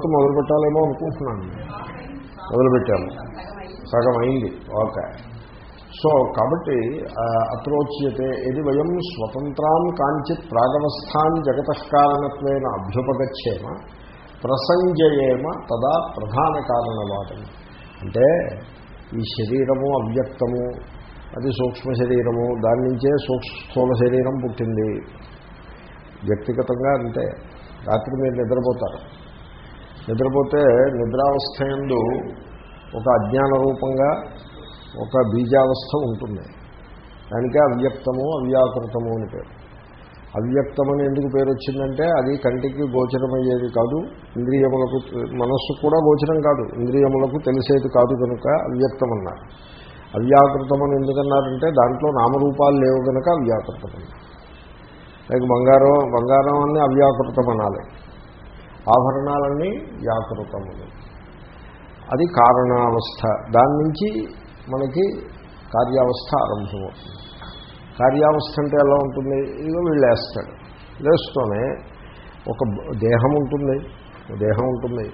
తర్వాత మొదలు పెట్టాలేమో అనుకుంటున్నాను. మొదలుపెట్టాము సగం అయింది. ఓకే. సో కాబట్టి అత్రోచ్యతే ఇది వయం స్వతంత్రాం కాంచిత్ ప్రాగవస్థాన్ జగతకారణత్వేన అభ్యుపగచ్చేమ ప్రసంజయేమ తదా ప్రధాన కారణవాదం. అంటే ఈ శరీరము అవ్యక్తము అది సూక్ష్మ శరీరము దాని నుంచే సూక్ష్మ శరీరం పుట్టింది. వ్యక్తిగతంగా అంటే రాత్రి మీరు నిద్రపోతారు. నిద్రపోతే నిద్రావస్థ యందు ఒక అజ్ఞాన రూపంగా ఒక బీజావస్థ ఉంటుంది. దానికే అవ్యక్తము అవ్యాకృతము అని పేరు. అవ్యక్తమని ఎందుకు పేరు వచ్చిందంటే అది కంటికి గోచరమయ్యేది కాదు ఇంద్రియములకు మనస్సు కూడా గోచరం కాదు ఇంద్రియములకు తెలిసేది కాదు కనుక అవ్యక్తం అన్నారు అవ్యాకృతం అని ఎందుకన్నారంటే దాంట్లో నామరూపాలు లేవు కనుక అవ్యాకృతం అన్నారు లైక్ బంగారం బంగారం అన్ని అవ్యాకృతం అనాలి ఆభరణాలన్నీ వ్యాకృతములు అది కారణావస్థ. దాని నుంచి మనకి కార్యావస్థ ఆరంభమవుతుంది. కార్యావస్థ అంటే ఎలా ఉంటుంది? ఇదిగో వీళ్ళు వేస్తాడు లేస్తూనే ఒక దేహం ఉంటుంది. దేహం ఉంటుంది.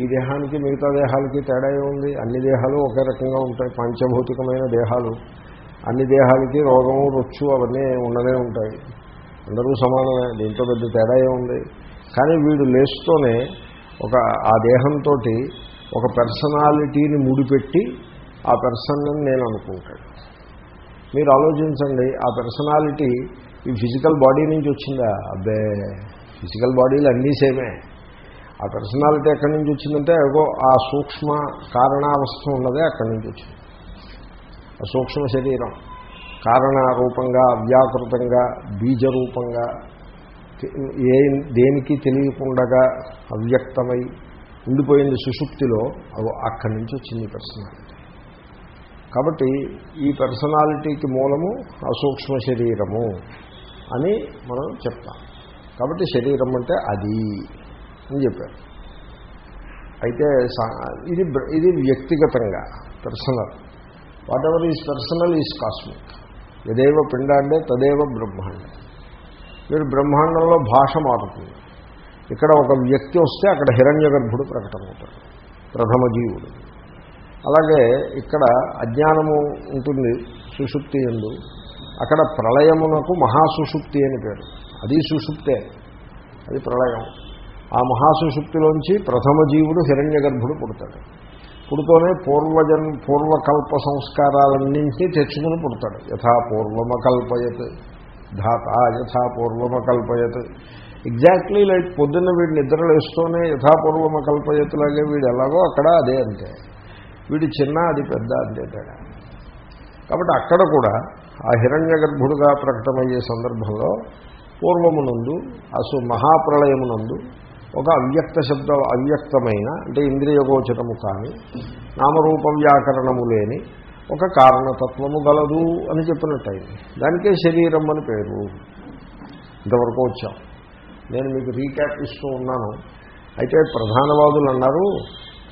ఈ దేహానికి మిగతా దేహాలకి తేడా ఉంది అన్ని దేహాలు ఒకే రకంగా ఉంటాయి. పంచభౌతికమైన దేహాలు. అన్ని దేహాలకి రోగము రొచ్చు అవన్నీ ఉండనే ఉంటాయి. అందరూ సమానమే. దీంట్లో పెద్ద తేడా ఉంది కానీ వీడు లేస్తూనే ఒక ఆ దేహంతో ఒక పర్సనాలిటీని ముడిపెట్టి ఆ పర్సన్ నేను అనుకుంటాడు మీరు ఆలోచించండి ఆ పర్సనాలిటీ ఈ ఫిజికల్ బాడీ నుంచి వచ్చిందా? అబ్బే ఫిజికల్ బాడీలు అన్నీ సేమే. ఆ పర్సనాలిటీ ఎక్కడి నుంచి వచ్చిందంటే ఏదో ఆ సూక్ష్మ కారణావస్థ ఉన్నదే అక్కడి నుంచి వచ్చింది. ఆ సూక్ష్మ శరీరం. కారణ రూపంగా బీజరూపంగా ఏ దేనికి తెలియకుండగా అవ్యక్తమై ఉండిపోయింది సుషుప్తిలో అవి అక్కడి నుంచి వచ్చింది పర్సనాలిటీ కాబట్టి ఈ పర్సనాలిటీకి మూలము అసూక్ష్మ శరీరము అని మనం చెప్తాం. కాబట్టి శరీరం అంటే అది అని చెప్పారు. అయితే ఇది ఇది వ్యక్తిగతంగా personal whatever is personal is cosmic యదేవ పిండాండే తదేవ బ్రహ్మాండే. మీరు బ్రహ్మాండంలో భాష మారుతుంది. ఇక్కడ ఒక వ్యక్తి వస్తే అక్కడ హిరణ్య గర్భుడు ప్రకటమవుతాడు ప్రథమ జీవుడు. అలాగే ఇక్కడ అజ్ఞానము ఉంటుంది సుషుప్తి ఎందు. అక్కడ ప్రళయమునకు మహాసుషుప్తి అని పేరు. అది సుషుప్తే అది ప్రళయం. ఆ మహాసుషుప్తిలోంచి ప్రథమ జీవుడు హిరణ్య గర్భుడు పుడతాడు. పుడుతూనే పూర్వజన్ పూర్వకల్ప సంస్కారాలన్నింటినీ తెచ్చుకుని పుడతాడు. యథా పూర్వమకల్పయత్. ధాత యథాపూర్వమ కల్పయత్ ఎగ్జాక్ట్లీ లైక్ పొద్దున్న వీడు నిద్రలేస్తూనే యథాపూర్వమకల్పయతులాగే వీడు ఎలాగో అక్కడ అదే అంతే. వీడు చిన్న అది పెద్ద అంతే తేడా. కాబట్టి అక్కడ కూడా ఆ హిరణ్య గర్భుడుగా ప్రకటమయ్యే సందర్భంలో పూర్వమునందు అసు మహాప్రళయమునందు ఒక అవ్యక్త శబ్ద అవ్యక్తమైన అంటే ఇంద్రియగోచరము కానీ నామరూప వ్యాకరణము లేని ఒక కారణతత్వము గలదు అని చెప్పినట్టయింది. దానికే శరీరం అని పేరు. ఇంతవరకు వచ్చాం. నేను మీకు రీక్యాప్ ఇస్తూ ఉన్నాను. అయితే ప్రధానవాదులు అన్నారు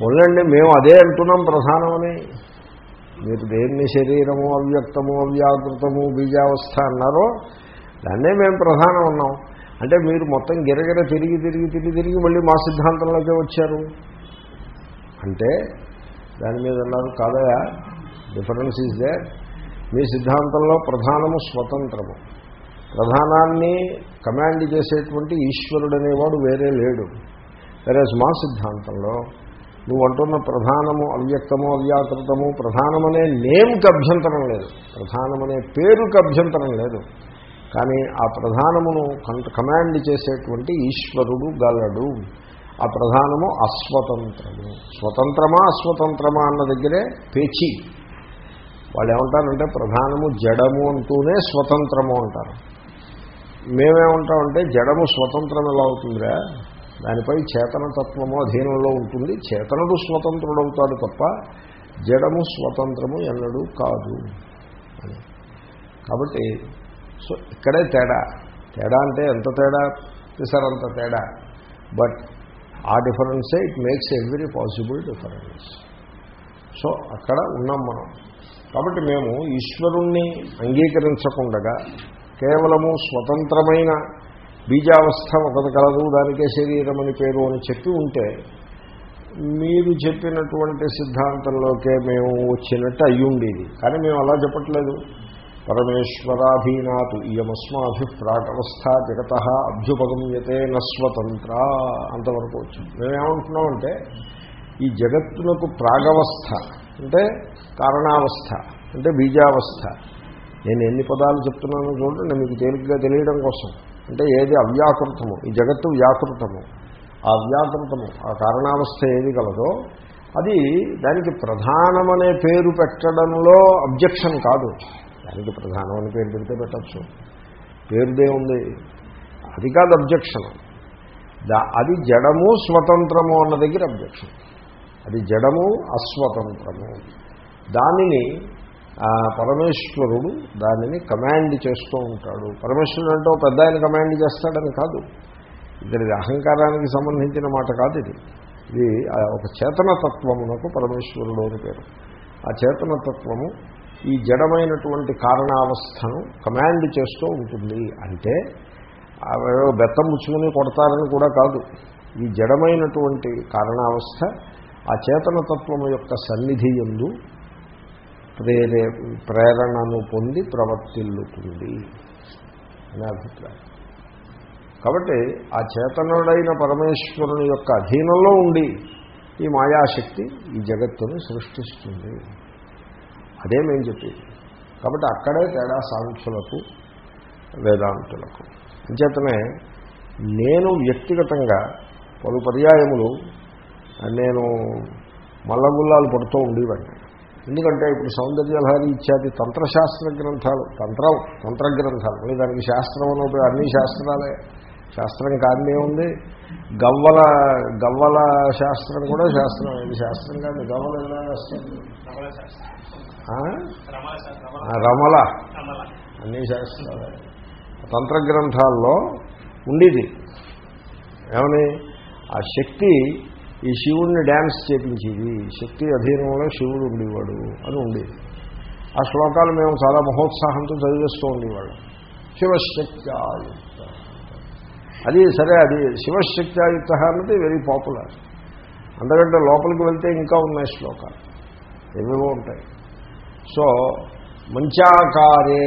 మొదలండి మేము అదే అంటున్నాం ప్రధానమని. మీరు దేన్ని శరీరము అవ్యక్తము అవ్యాకృతము బీజావస్థ అన్నారో దాన్నే మేము ప్రధానం ఉన్నాం అంటే మీరు మొత్తం గిరగిర తిరిగి తిరిగి తిరిగి తిరిగి మళ్ళీ మా సిద్ధాంతంలోకే వచ్చారు. అంటే దాని మీద అన్నారు కాదయా డిఫరెన్స్ ఈజ్ దేర్ మీ సిద్ధాంతంలో ప్రధానము స్వతంత్రము. ప్రధానాన్ని కమాండ్ చేసేటువంటి ఈశ్వరుడు అనేవాడు వేరే లేడు. వేరే మా సిద్ధాంతంలో నువ్వు అంటున్న ప్రధానము అవ్యక్తము అవ్యాకృతము ప్రధానమనే నేమ్కి అభ్యంతరం లేదు. ప్రధానమనే పేరుకి అభ్యంతరం లేదు. కానీ ఆ ప్రధానమును కమాండ్ చేసేటువంటి ఈశ్వరుడు గలడు. ఆ ప్రధానము అస్వతంత్రము. స్వతంత్రమా అస్వతంత్రమా అన్న దగ్గరే పేచీ. వాళ్ళు ఏమంటారంటే ప్రధానము జడము అంటూనే స్వతంత్రము అంటారు. మేమేమంటామంటే జడము స్వతంత్రం ఎలా అవుతుందిరా? దానిపై చేతనతత్వము అధీనంలో ఉంటుంది. చేతనుడు స్వతంత్రుడవుతాడు తప్ప జడము స్వతంత్రము ఎన్నడూ కాదు అని. కాబట్టి సో ఇక్కడే తేడా. తేడా అంటే ఎంత తేడా? అంత తేడా. బట్ ఆ డిఫరెన్సే it makes every possible difference. So అక్కడ ఉన్నాం మనం. కాబట్టి మేము ఈశ్వరుణ్ణి అంగీకరించకుండగా కేవలము స్వతంత్రమైన బీజావస్థ ఒకటి కలదు దానికే శరీరం అని పేరు అని చెప్పి ఉంటే మీరు చెప్పినటువంటి సిద్ధాంతంలోకే మేము వచ్చినట్టు అయ్యుండేది. కానీ మేము అలా చెప్పట్లేదు. పరమేశ్వరాధీనాతు ఇయమస్మాభి ప్రాగవస్థ జగత అభ్యుపగమ్యతే నస్వతంత్ర అంతవరకు వచ్చింది. మేమేమంటున్నామంటే ఈ జగత్తునకు ప్రాగవస్థ అంటే కారణావస్థ అంటే బీజావస్థ. నేను ఎన్ని పదాలు చెప్తున్నానో చూడండి మీకు తేలిగ్గా తెలియడం కోసం. అంటే ఏది అవ్యాకృతము? ఈ జగత్తు వ్యాకృతము. ఆ వ్యాకృతము ఆ కారణావస్థ ఏది కలదో అది దానికి ప్రధానమనే పేరు పెట్టడంలో అబ్జెక్షన్ కాదు. దానికి ప్రధానమని పేరు పెడితే పెట్టచ్చు. పేరుదే ఉంది. అది కాదు అబ్జెక్షన్. దా అది జడము స్వతంత్రము అన్న దగ్గర అబ్జెక్షన్. అది జడము అస్వతంత్రము. దానిని పరమేశ్వరుడు దానిని కమాండ్ చేస్తూ ఉంటాడు. పరమేశ్వరుడు అంటే పెద్ద ఆయన కమాండ్ చేస్తాడని కాదు. ఇక్కడ ఇది అహంకారానికి సంబంధించిన మాట కాదు ఇది. ఇది ఒక చేతనతత్వమునకు పరమేశ్వరుడు అని పేరు. ఆ చేతనతత్వము ఈ జడమైనటువంటి కారణావస్థను కమాండ్ చేస్తూ ఉంటుంది. అంటే బెత్తం ముచ్చుకుని కొడతారని కూడా కాదు. ఈ జడమైనటువంటి కారణావస్థ ఆ చేతనతత్వము యొక్క సన్నిధి ఎందు ప్రేరే ప్రేరణను పొంది ప్రవర్తిల్లుతుంది అనే అభిప్రాయం. కాబట్టి ఆ చేతనుడైన పరమేశ్వరుని యొక్క అధీనంలో ఉండి ఈ మాయాశక్తి ఈ జగత్తుని సృష్టిస్తుంది. అదే మేము చెప్పేది. కాబట్టి అక్కడే తేడా సాంఖ్యులకు వేదాంతులకు. అంచేతనే నేను వ్యక్తిగతంగా పలు పర్యాయములు నేను మల్లగుల్లాలు పడుతూ ఉండేవాడిని. ఎందుకంటే ఇప్పుడు సౌందర్యలహరి ఇత్యాది తంత్రశాస్త్ర గ్రంథాలు తంత్రం తంత్ర గ్రంథాలు మళ్ళీ దానికి శాస్త్రం అని అన్ని శాస్త్రాలే. శాస్త్రం కాదే ఉంది. గవ్వల గవ్వల శాస్త్రం కూడా శాస్త్రం. ఇది శాస్త్రం కాదు గవ్వల శాస్త్రం రమల. అన్ని శాస్త్రాలే. తంత్ర గ్రంథాల్లో ఉండేది. ఏమని? ఆ శక్తి ఈ శివుణ్ణి డ్యాన్స్ చేపించేది శక్తి అధీనంలో శివుడు ఉండేవాడు అని ఉండేది. ఆ శ్లోకాలు మేము చాలా మహోత్సాహంతో చదివేస్తూ ఉండేవాళ్ళం. శివశక్త్యాయుక్త. అది సరే అది శివశక్త్యాయుక్త అన్నది వెరీ పాపులర్ అంతకంటే లోపలికి వెళ్తే ఇంకా ఉన్నాయి శ్లోకాలు. ఏవేవో ఉంటాయి. సో మంచాకారే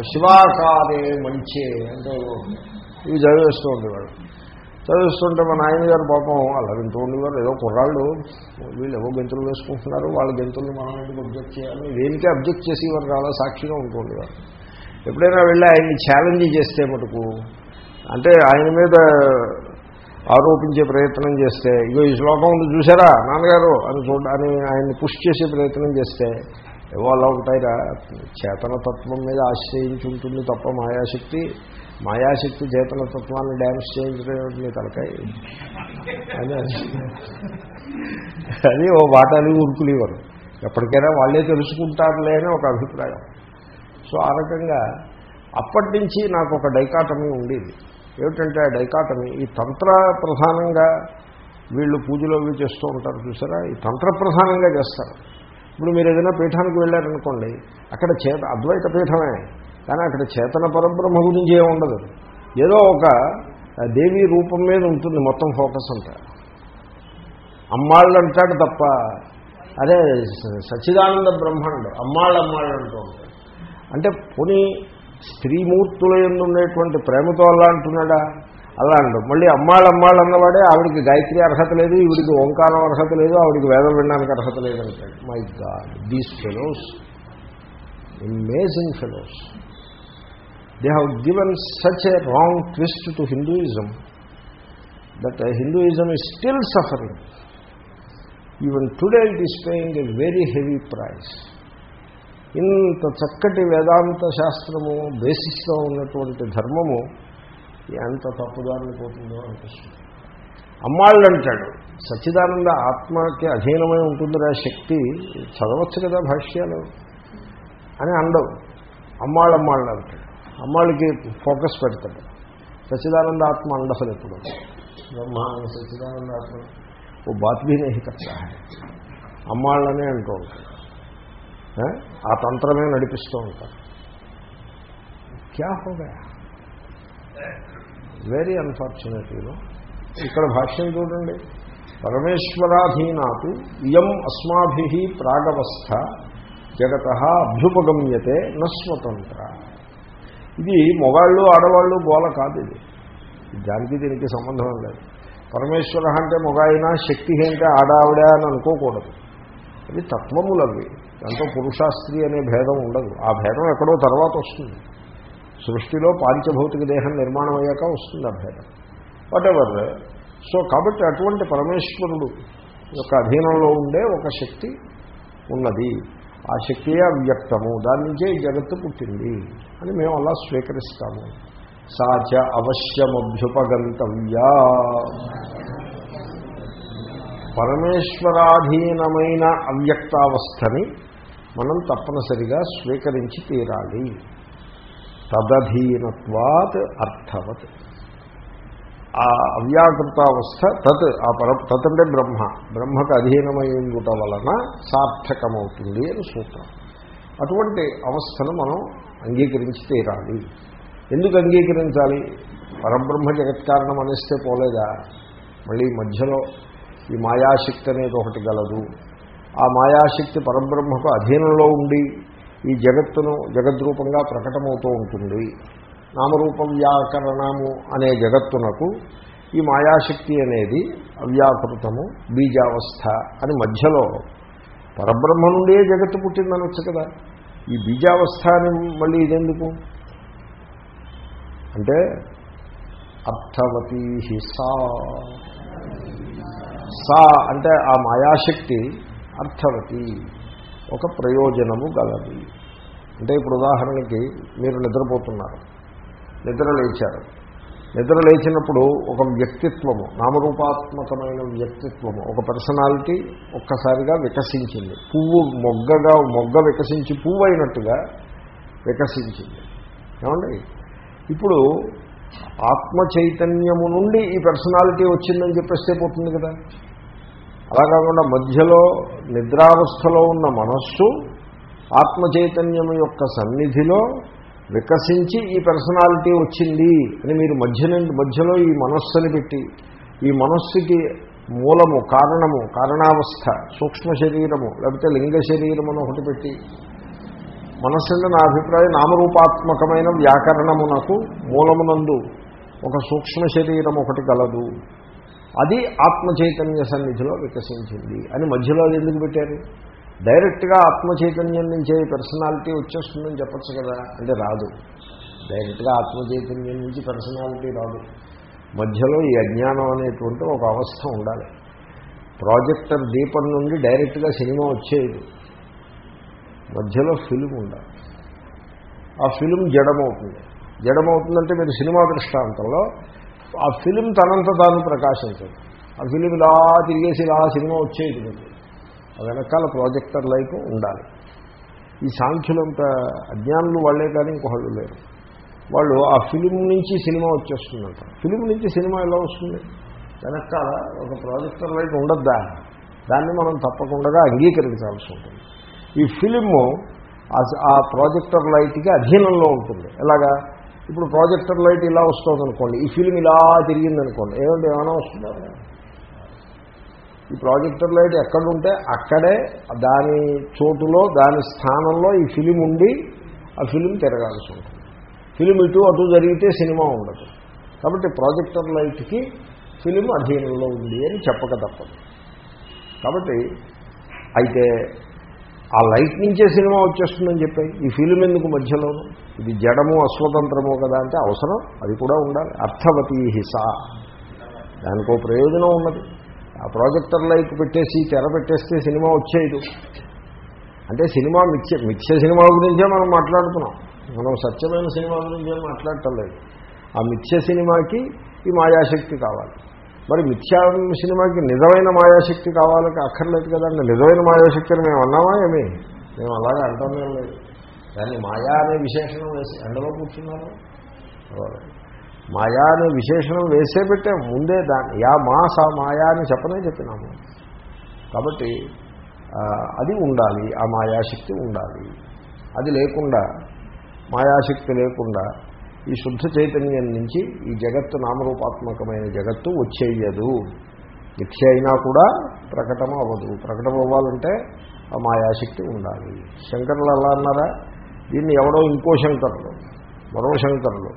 శివాకారే మంచే అంటే ఇవి చదివేస్తూ ఉండేవాడు చదివిస్తుంటే మా నాయనగారు పాపం అలా వింటూ ఉండేవారు. ఏదో కుర్రాళ్ళు వీళ్ళు ఏవో గెంతులు వేసుకుంటున్నారు వాళ్ళ గెంతుల్ని మనం ఎందుకు అబ్జెక్ట్ చేయాలి. దేనికే అబ్జెక్ట్ చేసేవారు చాలా సాక్షిగా ఉంటూ ఉండేవారు. ఎప్పుడైనా వెళ్ళి ఆయన్ని ఛాలెంజ్ చేస్తే మటుకు అంటే ఆయన మీద ఆరోపించే ప్రయత్నం చేస్తే ఇగో ఈ శ్లోకం ఉంది చూసారా నాన్నగారు? అని చూడ అని ఆయన్ని పుష్ చేసే ప్రయత్నం చేస్తే ఏవో అలా ఉంటాయిరా చేతనతత్వం మీద ఆశ్రయించి ఉంటుంది తప్ప మాయాశక్తి మాయాశక్తి చేతనతత్వాన్ని డ్యాన్స్ చేయించడం మీ తలకాయ? అని అది ఓ వాటాలు ఉరుకులు ఇవ్వరు ఎప్పటికైనా వాళ్ళే తెలుసుకుంటారులే అని ఒక అభిప్రాయం. సో ఆ రకంగా అప్పటి నుంచి నాకు ఒక డైకాటమీ ఉండేది. ఏమిటంటే ఆ డైకాటమీ ఈ తంత్ర ప్రధానంగా వీళ్ళు పూజలు అవి చేస్తూ ఉంటారు చూసారా? ఈ తంత్ర ప్రధానంగా చేస్తారు. ఇప్పుడు మీరు ఏదైనా పీఠానికి వెళ్ళారనుకోండి అక్కడ చేత అద్వైత పీఠమే. కానీ అక్కడ చేతన పరబ్రహ్మ గురించి ఏముండదు ఉండదు. ఏదో ఒక దేవీ రూపం మీద ఉంటుంది మొత్తం ఫోకస్ అంతా. అమ్మాళ్ళు అంటాడు తప్ప అదే సచిదానంద సచ్చిదానంద బ్రహ్మాండం అమ్మాళ్ళు అమ్మాళ్ళు అంటూ ఉంటాడు. అంటే పోనీ స్త్రీమూర్తుల ఎందు ఉండేటువంటి ప్రేమతో అలా అంటున్నాడా? అలా అండు మళ్ళీ అమ్మాళ్ళు అమ్మాళ్ళు అన్నవాడే ఆవిడికి గాయత్రి అర్హత లేదు ఈవిడికి ఓంకారం అర్హత లేదు ఆవిడికి వేదం వినడానికి అర్హత లేదు అంటాడు my god these fellows amazing fellows they have given such a wrong twist to Hinduism that Hinduism is still suffering even today it is paying a very heavy price ఇంత చక్కటి వేదాంత శాస్త్రము బేసిస్లో ఉన్నటువంటి ధర్మము ఎంత తప్పుదారిని పోతుందో అనిపిస్తుంది. అమ్మాళ్ళు అంటాడు సచ్చిదానంద ఆత్మకి అధీనమై ఉంటుందిరా శక్తి చదవచ్చు కదా భాష్యాలు అని అండవు అమ్మాళ్ళమ్మాళ్ళు అంటాడు అమ్మాళ్ళకి ఫోకస్ పెడతాడు. సచిదానంద ఆత్మ అండసలు ఎప్పుడు? బ్రహ్మ సచిదానంద ఆత్మ. ఓ బాత్ భీ నేహి కర్తా అమ్మాళ్ళనే అంటూ ఉంటాడు. ఆ తంత్రమే నడిపిస్తూ ఉంటారు క్యా హోగా వెరీ అన్ఫార్చునేట్ యూనో ఇక్కడ భాష్యం చూడండి. పరమేశ్వరాధీనాతు ఇయం అస్మాభి ప్రాగవస్థ జగత అభ్యుపగమ్యతే నస్వతంత్ర ఇది మొగాళ్ళు ఆడవాళ్ళు గోల కాదు ఇది. దానికి దీనికి సంబంధం లేదు. పరమేశ్వర అంటే మొగాయినా శక్తి అంటే ఆడావిడ అని అనుకోకూడదు. ఇది అవి. దాంతో పురుషాస్త్రి అనే భేదం ఉండదు. ఆ భేదం ఎక్కడో తర్వాత వస్తుంది. సృష్టిలో పాంచభౌతిక దేహం నిర్మాణం అయ్యాక వస్తుంది ఆ భేదం. వాటెవర్ సో కాబట్టి అటువంటి పరమేశ్వరుడు యొక్క అధీనంలో ఉండే ఒక శక్తి ఉన్నది. ఆ శక్తియే అవ్యక్తము? దాని నుంచే ఈ జగత్తు పుట్టింది అని మేము అలా స్వీకరిస్తాము. సాచ అవశ్యమభ్యుపగంతవ్యా. పరమేశ్వరాధీనమైన అవ్యక్తావస్థని మనం తప్పనిసరిగా స్వీకరించి తీరాలి. తదధీనత్వాత్ అర్థవత్. ఆ అవ్యాకృతావస్థ తత్ ఆ పర తత్ అంటే బ్రహ్మ. బ్రహ్మకు అధీనమై ఉండుట వలన సార్థకమవుతుంది అని సూత్రం. అటువంటి అవస్థను మనం అంగీకరించి తీరాలి ఎందుకు అంగీకరించాలి? పరబ్రహ్మ జగత్కారణం అనేస్తే పోలేదా? మళ్ళీ మధ్యలో ఈ మాయాశక్తి అనేది ఒకటి గలదు. ఆ మాయాశక్తి పరబ్రహ్మకు అధీనంలో ఉండి ఈ జగత్తును జగద్రూపంగా ప్రకటమవుతూ ఉంటుంది. నామరూప వ్యాకరణము అనే జగత్తునకు ఈ మాయాశక్తి అనేది అవ్యాకృతము బీజావస్థ అని మధ్యలో పరబ్రహ్మ నుండే జగత్తు పుట్టిందనొచ్చు కదా. ఈ బీజావస్థ అని మళ్ళీ ఇదెందుకు? అంటే అర్థవతీ సా. సా అంటే ఆ మాయాశక్తి అర్థవతి ఒక ప్రయోజనము గలది. అంటే ఇప్పుడు ఉదాహరణకి మీరు నిద్రపోతున్నారు. నిద్ర లేచారు. నిద్ర లేచినప్పుడు ఒక వ్యక్తిత్వము నామరూపాత్మకమైన వ్యక్తిత్వము ఒక పర్సనాలిటీ ఒక్కసారిగా వికసించింది. పువ్వు మొగ్గగా మొగ్గ వికసించి పువ్వు అయినట్టుగా వికసించింది. ఏమండి? ఇప్పుడు ఆత్మ చైతన్యము నుండి ఈ పర్సనాలిటీ వచ్చిందని చెప్పేస్తే పోతుంది కదా. అలా కాకుండా మధ్యలో నిద్రావస్థలో ఉన్న మనస్సు ఆత్మ చైతన్యం యొక్క సన్నిధిలో వికసించి ఈ పర్సనాలిటీ వచ్చింది అని మీరు మధ్య మధ్యలో ఈ మనస్సుని పెట్టి ఈ మనస్సుకి మూలము కారణము కారణావస్థ సూక్ష్మ శరీరము లేకపోతే లింగ శరీరమును ఒకటి పెట్టి మనస్సుంటే నా అభిప్రాయం నామరూపాత్మకమైన వ్యాకరణమునకు మూలమునందు ఒక సూక్ష్మ శరీరం ఒకటి కలదు. అది ఆత్మ చైతన్య సన్నిధిలో వికసించింది. అని మధ్యలో అది ఎందుకు పెట్టారు? డైరెక్ట్గా ఆత్మ చైతన్యం నుంచే పర్సనాలిటీ వచ్చేస్తుందని చెప్పచ్చు కదా అంటే రాదు. డైరెక్ట్గా ఆత్మ చైతన్యం నుంచి పర్సనాలిటీ రాదు. మధ్యలో ఈ అజ్ఞానం అనేటువంటి ఒక అవస్థ ఉండాలి. ప్రాజెక్టర్ దీపం నుండి డైరెక్ట్గా సినిమా వచ్చేది మధ్యలో ఫిలిం ఉండాలి. ఆ ఫిలిం జడమవుతుంది. జడమవుతుందంటే మీరు సినిమా దృష్టాంతంలో ఆ ఫిలిం తనంత తాను ప్రకాశించదు. ఆ ఫిలిం ఇలా తిరిగేసి ఇలా సినిమా వచ్చేది మీకు వెనకాల ప్రాజెక్టర్ లైట్ ఉండాలి. ఈ సాంఖ్యులంత అజ్ఞానులు వాళ్ళే కానీ ఇంకొకళ్ళు లేరు. వాళ్ళు ఆ ఫిలిం నుంచి సినిమా వచ్చేస్తుందంట. ఫిలిం నుంచి సినిమా ఎలా వస్తుంది? వెనకాల ఒక ప్రాజెక్టర్ లైట్ ఉండద్దా? దాన్ని మనం తప్పకుండా అంగీకరించాల్సి ఉంటుంది. ఈ ఫిలిము ఆ ప్రాజెక్టర్ లైట్కి అధీనంలో ఉంటుంది. ఎలాగా? ఇప్పుడు ప్రాజెక్టర్ లైట్ ఇలా వస్తుంది అనుకోండి ఈ ఫిలిం ఇలా తిరిగిందనుకోండి ఏమంటే ఏమైనా వస్తుందా? ఈ ప్రాజెక్టర్ లైట్ ఎక్కడుంటే అక్కడే దాని చోటులో దాని స్థానంలో ఈ ఫిలిం ఉండి ఆ ఫిలిం తిరగాల్సి ఉంటుంది. ఫిలిం ఇటు అటు జరిగితే సినిమా ఉండదు. కాబట్టి ప్రాజెక్టర్ లైట్కి ఫిలిం అధీనంలో ఉంది అని చెప్పక తప్పదు. కాబట్టి అయితే ఆ లైట్ నుంచే సినిమా వచ్చేస్తుందని చెప్పాయి ఈ ఫిలిం ఎందుకు మధ్యలోను ఇది జడము అస్వతంత్రము కదా అంటే అవసరం అది కూడా ఉండాలి. అర్థవతీ హిసా దానికో ప్రయోజనం ఉన్నది. ఆ ప్రాజెక్టర్ లైట్ పెట్టేసి తెర పెట్టేస్తే సినిమా వచ్చేయదు. అంటే సినిమా మిక్స్ మిథ్య సినిమా గురించే మనం మాట్లాడుతున్నాం. మనం సత్యమైన సినిమా గురించి మాట్లాడటం లేదు. ఆ మిథ్య సినిమాకి ఈ మాయాశక్తి కావాలి. మరి మిథ్యా సినిమాకి నిజమైన మాయాశక్తి కావాలి అక్కర్లేదు కదండి నిజమైన మాయాశక్తిని మేము అన్నామా ఏమి? మేము అలాగే అంటామేం లేదు. దాన్ని మాయా అనే విశేషణం వేసి ఎండలో కూర్చున్నారు మాయా అనే విశేషణం వేసే పెట్టే ముందే దాన్ని యా మా మాయా అని చెప్పనే చెప్పినాము. కాబట్టి అది ఉండాలి ఆ మాయాశక్తి ఉండాలి. అది లేకుండా మాయాశక్తి లేకుండా ఈ శుద్ధ చైతన్యం నుంచి ఈ జగత్తు నామరూపాత్మకమైన జగత్తు వచ్చేయదు. దీక్ష అయినా కూడా ప్రకటన అవ్వదు ప్రకటన అవ్వాలంటే ఆ మాయాశక్తి ఉండాలి. శంకరులు అలా అన్నారా? దీన్ని ఎవడో ఇంకో శంకరులు మరో శంకరులు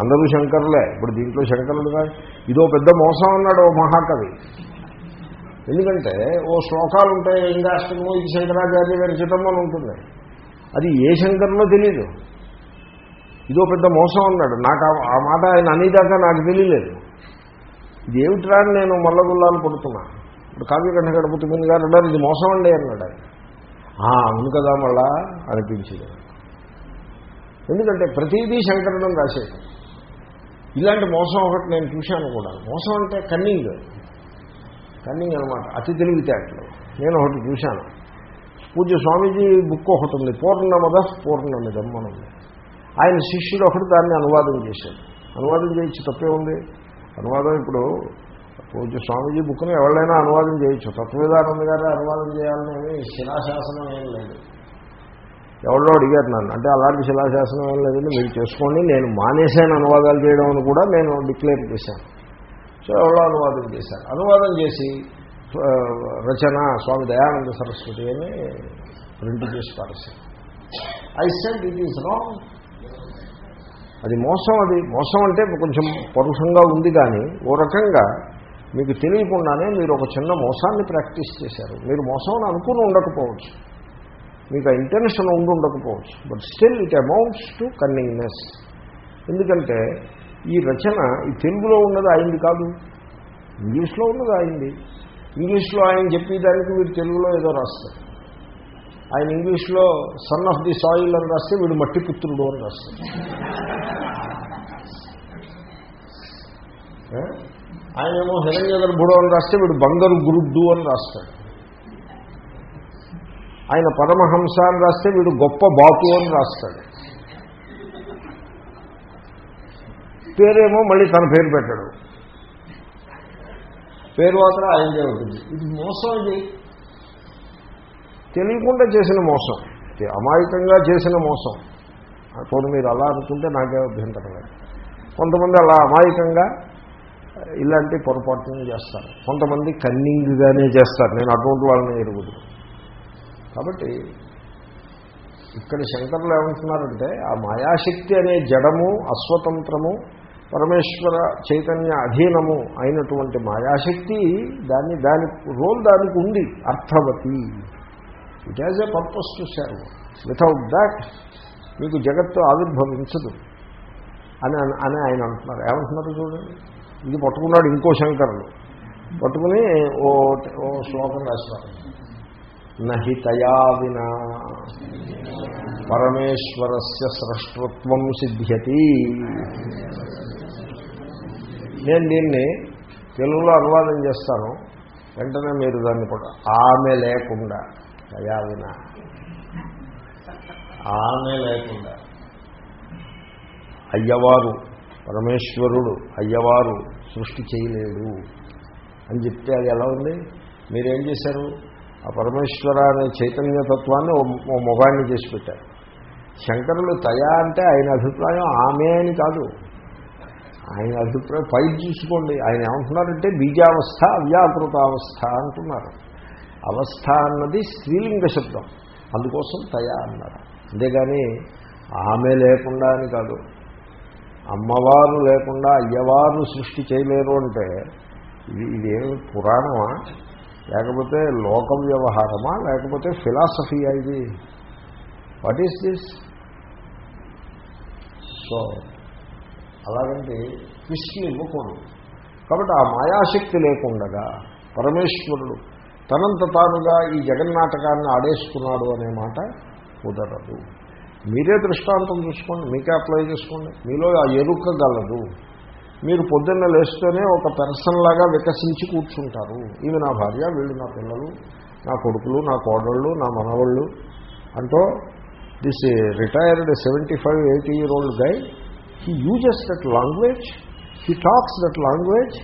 అందరూ శంకరులే ఇప్పుడు దీంట్లో శంకరులు కాదు. ఇదో పెద్ద మోసం అన్నాడు ఓ మహాకవి. ఎందుకంటే ఓ శ్లోకాలు ఉంటాయి ఇందాష్టమో ఇది శంకరాచార్య గారి చిదంబరం ఉంటుంది. అది ఏ శంకరులో తెలియదు ఇదో పెద్ద మోసం అన్నాడు. నాకు ఆ- ఆ మాట ఆయన అనేదాకా నాకు తెలియలేదు. ఇది ఏమిట్రా అని నేను మల్లగుల్లాలు కొడుతున్నా ఇప్పుడు కావ్యకంఠ గణపతి ముందు గారు అన్నారు ఇది మోసం అండి అన్నాడు ఆయన. అవును కదా మళ్ళా అనిపించింది. ఎందుకంటే ప్రతిదీ శంకరణం రాసేది. ఇలాంటి మోసం ఒకటి నేను చూశాను కూడా. మోసం అంటే కన్నింగ్. కన్నింగ్ అనమాట అతి తెలివితేటలు. నేను ఒకటి చూశాను. పూజ్య స్వామీజీ బుక్ ఒకటి ఉంది. పూర్ణమద పూర్ణమిదం మనం ఆయన శిష్యుడు ఒకటి దాన్ని అనువాదం చేశాడు. అనువాదం చేయొచ్చు తప్పే ఉంది. అనువాదం ఇప్పుడు పూజ్య స్వామీజీ బుక్ని ఎవరైనా అనువాదం చేయొచ్చు. తత్వవేదానంద గారు అనువాదం చేయాలని శిలాశాసనం ఏం లేదు. ఎవరో అడిగారు నన్ను. అంటే అలాంటి శిలాశాసనం ఏం లేదండి మీరు చేసుకోండి నేను మానేశాను అనువాదాలు చేయడం అని కూడా నేను డిక్లేర్ చేశాను. సో ఎవరో అనువాదం చేశారు. అనువాదం చేసి రచన స్వామి దయానంద సరస్వతి అని ప్రింట్ చేసి పారేశారు. I sent it is wrong అది మోసం అది మోసం అంటే కొంచెం పరుషంగా ఉంది కానీ ఓ రకంగా మీకు తెలియకుండానే మీరు ఒక చిన్న మోసాన్ని ప్రాక్టీస్ చేశారు. మీరు మోసం అనుకుని ఉండకపోవచ్చు. మీకు ఆ ఇంటెన్షన్ ఉండకపోవచ్చు. But still it amounts to cunningness ఎందుకంటే ఈ రచన ఈ తెలుగులో ఉన్నది అయింది కాదు. ఇంగ్లీష్లో ఉన్నది అయింది ఇంగ్లీష్లో ఆయన చెప్పేదానికి వీడు తెలుగులో ఏదో రాస్తారు ఆయన ఇంగ్లీష్లో సన్ ఆఫ్ ది సాయిల్ అని రాస్తే వీడు మట్టి పుత్రుడు అని రాస్తారు ఆయనేమో హిరణ్య బుడో అని రాస్తే వీడు బంగారు గురుడ్డు అని రాస్తాడు. ఆయన పరమహంస అని రాస్తే వీడు గొప్ప బాపు అని రాస్తాడు. పేరేమో మళ్ళీ తన పేరు పెట్టాడు. పేరు మాత్రం ఆయనదే ఉంటుంది. ఇది మోసం ఇది. తెలియకుండా చేసిన మోసం. అమాయకంగా చేసిన మోసం. పోనీ మీరు అలా అనుకుంటే నాకే అభ్యంతరం లేదు. కొంతమంది అలా అమాయకంగా ఇలాంటి పొరపాటునే చేస్తారు. కొంతమంది కన్నింగ్గానే చేస్తారు. నేను అటువంటి వాళ్ళని ఎరుగుతున్నాను కాబట్టి ఇక్కడ శంకరులు ఏమంటున్నారంటే ఆ మాయాశక్తి అనే జడము అస్వతంత్రము పరమేశ్వర చైతన్య అధీనము అయినటువంటి మాయాశక్తి దాన్ని దాని రోల్ దానికి ఉంది అర్థవతి. It has a purpose to without that మీకు జగత్తు ఆవిర్భవించదు అని అని ఆయన అంటున్నారు. ఏమంటున్నారు చూడండి? ఇది పట్టుకున్నాడు ఇంకో శంకరుడు. పట్టుకుని ఓ ఓ శ్లోకం రాస్తారు నహి తయా వినా. పరమేశ్వరస్య సృష్టత్వం సిద్ధ్యతి. నేను దీన్ని తెలుగులో అనువాదం చేస్తాను. వెంటనే మీరు దాన్ని కూడా ఆమె లేకుండా తయా వినా. ఆమె లేకుండా. అయ్యవారు పరమేశ్వరుడు అయ్యవారు సృష్టి చేయలేడు. అని చెప్తే అది ఎలా ఉంది? మీరేం చేశారు? ఆ పరమేశ్వర అనే చైతన్యతత్వాన్ని ఓ ఓ మొగాన్ని చేసి పెట్టారు. శంకరులు తయా అంటే ఆయన అభిప్రాయం ఆమె అని కాదు. ఆయన అభిప్రాయం పై చూసుకోండి. ఆయన ఏమంటున్నారంటే బీజావస్థ అవ్యాకృతావస్థ అంటున్నారు. అవస్థ అన్నది స్త్రీలింగ శబ్దం. అందుకోసం తయా అన్నారు. అంతేగాని ఆమె లేకుండా అని కాదు. అమ్మవారు లేకుండా అయ్యవారు సృష్టి చేయలేరు అంటే ఇది ఇదేమి పురాణమా? లేకపోతే లోక వ్యవహారమా లేకపోతే ఫిలాసఫీయా ఇది? వాట్ ఈస్ దిస్ సో అలాగంటే కృష్ణ ఇవ్వకూడదు. కాబట్టి ఆ మాయాశక్తి లేకుండగా పరమేశ్వరుడు తనంత తానుగా ఈ జగన్నాటకాన్ని ఆడేసుకున్నాడు అనే మాట కుదరదు. మీరే దృష్టాంతం చూసుకోండి మీకే అప్లై చేసుకోండి. మీలో ఆ ఎరుక గలదు. మీరు పొద్దున్న లేస్తూనే ఒక పెర్సన్ లాగా వికసించి కూర్చుంటారు. ఇవి నా భార్య వీళ్ళు నా పిల్లలు నా కొడుకులు నా కోడళ్ళు నా మనవాళ్ళు అంటూ this retired seventy five eighty year old guy he uses that language he talks that language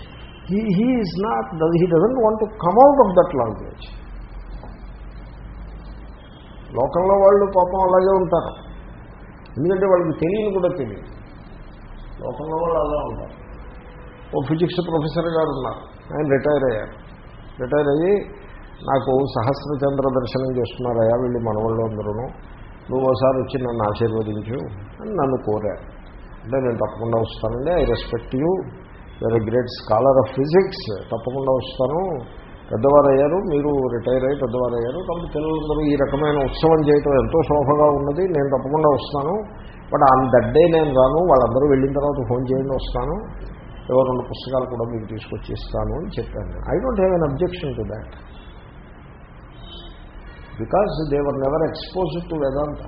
he he is not he doesn't want to come off that language లోకంలో వాళ్ళు పాపం అలాగే ఉంటారు. ఎందుకంటే వాళ్ళకి తెలియని కూడా తెలియదు. లోకంలో వాళ్ళు అలా ఉంటారు. ఓ ఫిజిక్స్ ప్రొఫెసర్ గారు ఉన్నారు ఆయన రిటైర్ అయ్యారు. రిటైర్ అయ్యి నాకు సహస్రచంద్ర దర్శనం చేస్తున్నారయ్యా వీళ్ళు మనవాళ్ళు అందరూ నువ్వు ఒకసారి వచ్చి నన్ను ఆశీర్వదించు అని నన్ను కోరారు. అంటే నేను తప్పకుండా వస్తానండి. I respect you. You're great scholar of physics తప్పకుండా వస్తాను. పెద్దవారు అయ్యారు మీరు రిటైర్ అయ్యి పెద్దవారు అయ్యారు కాబట్టి పిల్లలందరూ ఈ రకమైన ఉత్సవం చేయటం ఎంతో శోభగా ఉన్నది. నేను తప్పకుండా వస్తాను. బట్ ఆన్ దట్ డే నేను రాను. వాళ్ళందరూ వెళ్ళిన తర్వాత ఫోన్ చేయండి వస్తాను. ఏవో రెండు పుస్తకాలు కూడా మీకు తీసుకొచ్చి ఇస్తాను అని చెప్పాను. I don't have an objection to that because they're never expose to Vedanta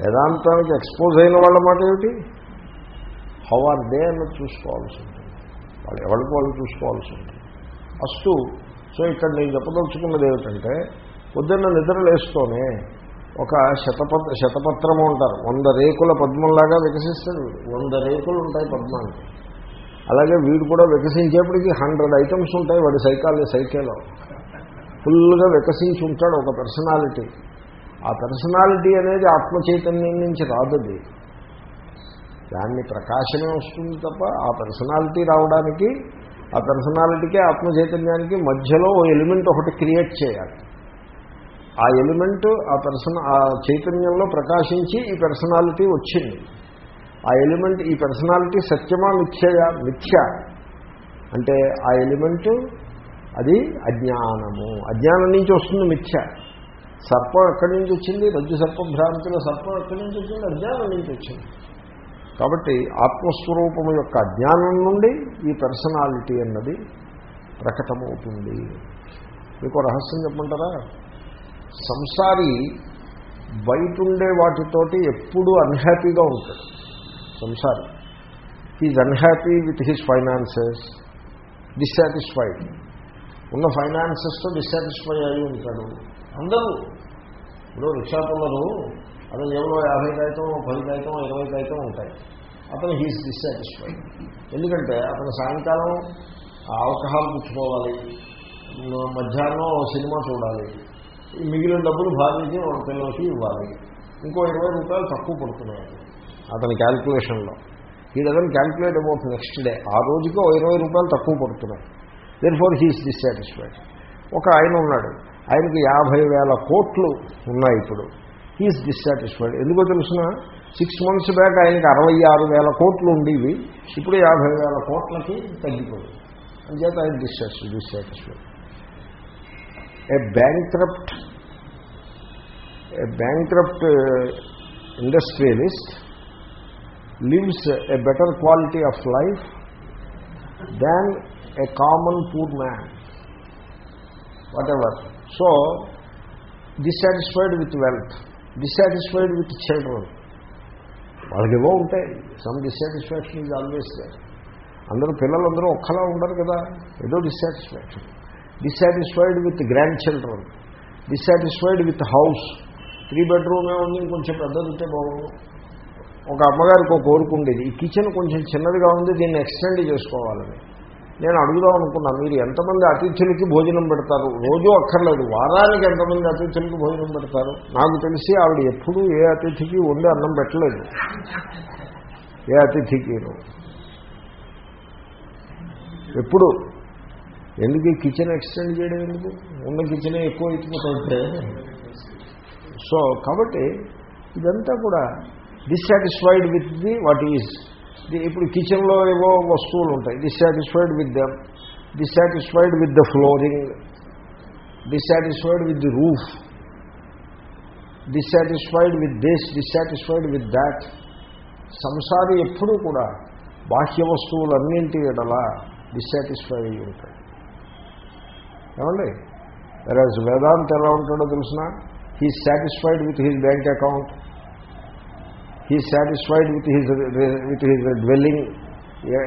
వేదాంతానికి expose అయిన వాళ్ళ మాట ఏమిటి? హౌ ఆర్ దే అన్నది చూసుకోవాల్సి ఉంటుంది. వాళ్ళు ఎవరికి వాళ్ళు చూసుకోవాల్సి ఉంటుంది. ఫస్ట్ సో ఇక్కడ నేను చెప్పదలుచుకున్నది ఏమిటంటే పొద్దున్న నిద్ర లేస్తూనే ఒక శతపత్ర శతపత్రము ఉంటారు వంద రేకుల పద్మంలాగా వికసిస్తాడు వంద రేకులు ఉంటాయి పద్మానికి. అలాగే వీడు కూడా వికసించేప్పటికి హండ్రెడ్ ఐటమ్స్ ఉంటాయి వాడి సైకాలజీ సైకేలో. ఫుల్గా వికసించి ఉంటాడు ఒక పర్సనాలిటీ. ఆ పర్సనాలిటీ అనేది ఆత్మ చైతన్యం నుంచి రాదది దాన్ని ప్రకాశమే వస్తుంది తప్ప ఆ పర్సనాలిటీ రావడానికి ఆ పర్సనాలిటీకి ఆత్మ చైతన్యానికి మధ్యలో ఓ ఎలిమెంట్ ఒకటి క్రియేట్ చేయాలి. ఆ ఎలిమెంట్ ఆ పర్సన ఆ చైతన్యంలో ప్రకాశించి ఈ పర్సనాలిటీ వచ్చింది. ఆ ఎలిమెంట్ ఈ పర్సనాలిటీ సత్యమా మిథ్యయా మిథ్య? అంటే ఆ ఎలిమెంట్ అది అజ్ఞానము. అజ్ఞానం నుంచి వస్తుంది మిథ్య. సర్పం ఎక్కడి నుంచి వచ్చింది? రజ్జు సర్పభ్రాంతిలో సర్పం ఎక్కడి నుంచి వచ్చింది? అజ్ఞానం నుంచి వచ్చింది. కాబట్టి ఆత్మస్వరూపము యొక్క అజ్ఞానం నుండి ఈ పర్సనాలిటీ అన్నది ప్రకటమవుతుంది. మీకు రహస్యం చెప్పమంటారా? సంసారి బయటుండే వాటితోటి ఎప్పుడూ అన్హ్యాపీగా ఉంటాడు. సంసారి. He's unhappy with his finances dissatisfied ఉన్న ఫైనాన్సెస్తో డిస్సాటిస్ఫై అయి ఉంటాడు. అందరూ. ఇప్పుడు రిక్షా అతను ఎవరో యాభై కాగితం పది కాగితం ఇరవై కాగితం ఉంటాయి. అతను హీస్ డిస్సాటిస్ఫైడ్ ఎందుకంటే అతను సాయంకాలం ఆల్కహాల్ పుచ్చుకోవాలి. మధ్యాహ్నం సినిమా చూడాలి. మిగిలిన డబ్బులు భార్యకి ఒక పిల్లలకి ఇవ్వాలి. ఇంకో ఇరవై రూపాయలు తక్కువ పడుతున్నాయి. అతని క్యాల్కులేషన్లో ఈ doesn't calculate about next day ఆ రోజుకి ఓ ఇరవై రూపాయలు తక్కువ పడుతున్నాయి. దెన్ ఫోర్ హీస్ డిస్సాటిస్ఫైడ్ ఒక ఆయన ఉన్నాడు. ఆయనకి యాభై వేల కోట్లు ఉన్నాయి ఇప్పుడు. హీస్ డిస్సాటిస్ఫైడ్ ఎందుకో తెలుసిన? సిక్స్ మంత్స్ బ్యాక్ ఆయనకి అరవై ఆరు వేల కోట్లు ఉండేవి. ఇప్పుడు యాభై వేల కోట్లకి తగ్గిపోయింది. చేత ఆయన డిస్సాటిస్ dissatisfied a bankrupt a bankrupt industrialist lives a better quality of life than a common poor man whatever so dissatisfied with wealth dissatisfied with children వాళ్ళకేవో ఉంటాయి. సమ్ డిస్సాటిస్ఫాక్షన్ ఈజ్ ఆల్వేస్ అందరూ పిల్లలందరూ ఒక్కలా ఉండరు కదా. ఏదో dissatisfaction dissatisfied with grand children dissatisfied with house three బెడ్రూమే ఉంది ఇంకొంచెం పెద్దదితే బాగుంది ఒక అమ్మగారికి ఒక కోరుకుండేది ఈ కిచెన్ కొంచెం చిన్నదిగా ఉంది దీన్ని ఎక్స్టెండ్ చేసుకోవాలని నేను అడుగుదాం అనుకున్నాను మీరు ఎంతమంది అతిథులకి భోజనం పెడతారు? రోజూ అక్కర్లేదు. వారానికి ఎంతమంది అతిథులకి భోజనం పెడతారు? నాకు తెలిసి ఆవిడ ఎప్పుడూ ఏ అతిథికి వండి అన్నం పెట్టలేదు. ఏ అతిథికి ఎప్పుడు? ఎందుకు ఈ కిచెన్ ఎక్స్టెండ్ చేయడం ఎందుకు? ఉన్న కిచెనే ఎక్కువ అయిపోతుంటే సో కాబట్టి ఇదంతా కూడా dissatisfied with the what is ఇప్పుడు కిచెన్లో ఏవో వస్తువులు ఉంటాయి. Dissatisfied with them dissatisfied with the flooring dissatisfied with the roof dissatisfied with this dissatisfied with that సంసారి ఎప్పుడూ కూడా బాహ్య వస్తువులన్నింటి ఎడలా డిస్సాటిస్ఫై అయ్యి ఉంటాయి. ఏమండి? వెరాజ్ వేదాంత్ ఎలా ఉంటాడో తెలిసిన? He satisfied with his bank account he satisfied with his with his dwelling